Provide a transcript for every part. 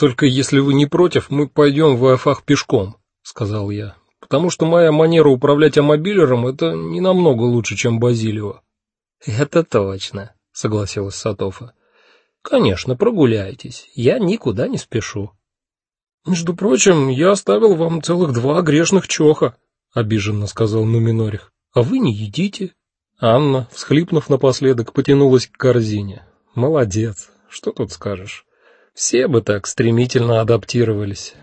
Только если вы не против, мы пойдем в Афах пешком, сказал я. Потому что моя манера управлять амобилером это не намного лучше, чем Базилио. Это точно, согласилась Сатофа. Конечно, прогуляйтесь. Я никуда не спешу. Между прочим, я оставил вам целых два грешных чоха, обиженно сказал Нуминорих. А вы не едите? Анна, всхлипнув напоследок, потянулась к корзине. Молодец. Что тут скажешь? Все бы так стремительно адаптировались.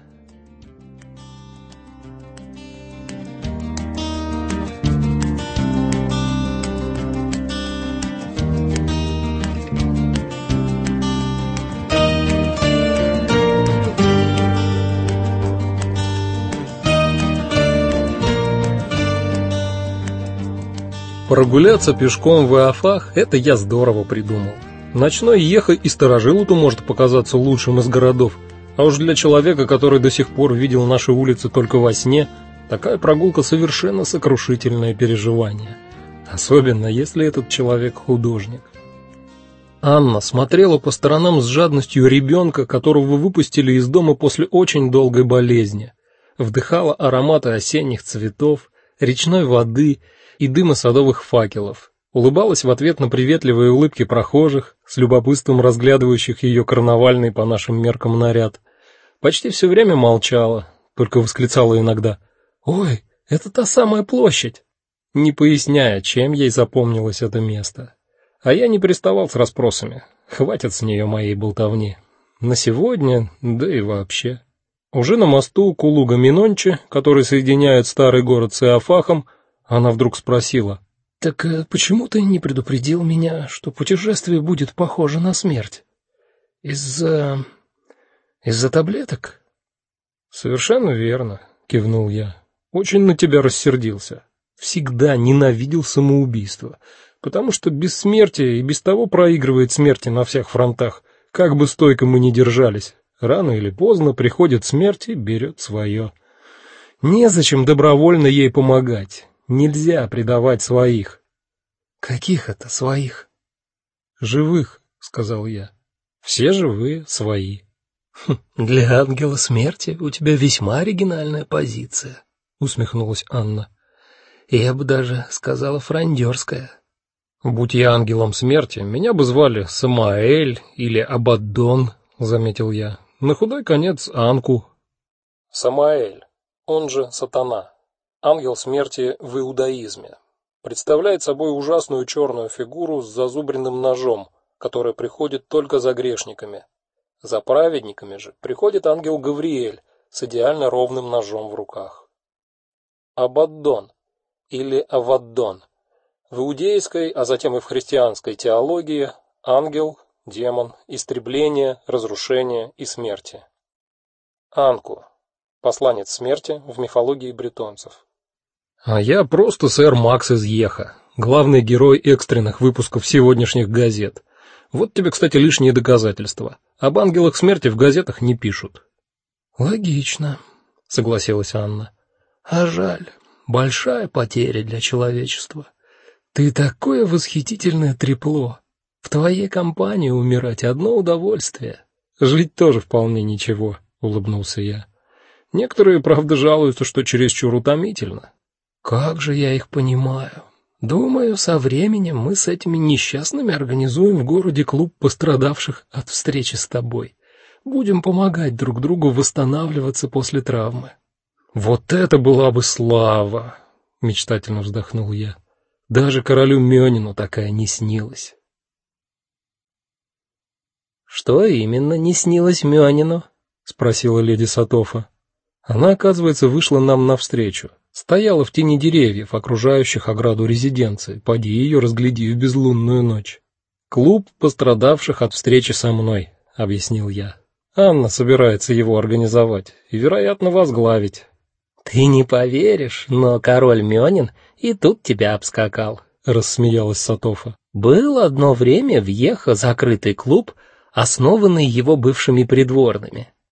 Прогуляться пешком в Иофах это я здорово придумал. Ночной Еха и Старожилу-то может показаться лучшим из городов, а уж для человека, который до сих пор видел наши улицы только во сне, такая прогулка совершенно сокрушительное переживание. Особенно, если этот человек художник. Анна смотрела по сторонам с жадностью ребенка, которого выпустили из дома после очень долгой болезни. Вдыхала ароматы осенних цветов, речной воды и дыма садовых факелов улыбалась в ответ на приветливые улыбки прохожих, с любопытством разглядывающих ее карнавальный по нашим меркам наряд. Почти все время молчала, только восклицала иногда: "Ой, это та самая площадь", не поясняя, чем ей запомнилось это место. А я не приставал с расспросами. Хватит с нее моей болтовни. На сегодня, да и вообще. Уже на мосту Кулуга-Минонче, который соединяет старый город с Иофахом, она вдруг спросила: так э, почему ты не предупредил меня, что путешествие будет похоже на смерть? Из-за из-за таблеток? Совершенно верно, кивнул я. Очень на тебя рассердился. Всегда ненавидел самоубийство, потому что бессмертие и без того проигрывает смерти на всех фронтах. Как бы стойко мы ни держались, рано или поздно приходит смерть и берет свое. Незачем добровольно ей помогать. Нельзя предавать своих. Каких это своих? Живых, сказал я. Все живые свои. Хм, для ангела смерти у тебя весьма оригинальная позиция, усмехнулась Анна. Я бы даже сказала франдерская. Будь я ангелом смерти, меня бы звали Самаэль или Абаддон, заметил я. На худой конец Анку. Самаэль, он же Сатана ангел смерти в иудаизме. Представляет собой ужасную черную фигуру с зазубренным ножом, которая приходит только за грешниками. За праведниками же приходит ангел Гавриэль с идеально ровным ножом в руках. Абаддон или Аваддон. В иудейской, а затем и в христианской теологии ангел, демон, истребление, разрушение и смерти. Анку посланец смерти в мифологии бретонцев. А я просто сэр Макс из Еха, главный герой экстренных выпусков сегодняшних газет. Вот тебе, кстати, лишние доказательства. Об ангелах смерти в газетах не пишут. Логично, согласилась Анна. А жаль, большая потеря для человечества. Ты такое восхитительное трепло. В твоей компании умирать одно удовольствие. Жить тоже вполне ничего, улыбнулся я. Некоторые, правда, жалуются, что чересчур утомительно. Как же я их понимаю. Думаю, со временем мы с этими несчастными организуем в городе клуб пострадавших от встречи с тобой. Будем помогать друг другу восстанавливаться после травмы. Вот это была бы слава, мечтательно вздохнул я. Даже королю Мёнину такая не снилась. Что именно не снилось Мёнину? спросила леди Сатофа. Она, оказывается, вышла нам навстречу. Стояла в тени деревьев, окружающих ограду резиденции, поди ее разгляди в безлунную ночь. Клуб пострадавших от встречи со мной, объяснил я. Анна собирается его организовать и, вероятно, возглавить. Ты не поверишь, но король Мёнин и тут тебя обскакал, рассмеялась Сатофа. Был одно время в Ехо закрытый клуб, основанный его бывшими придворными.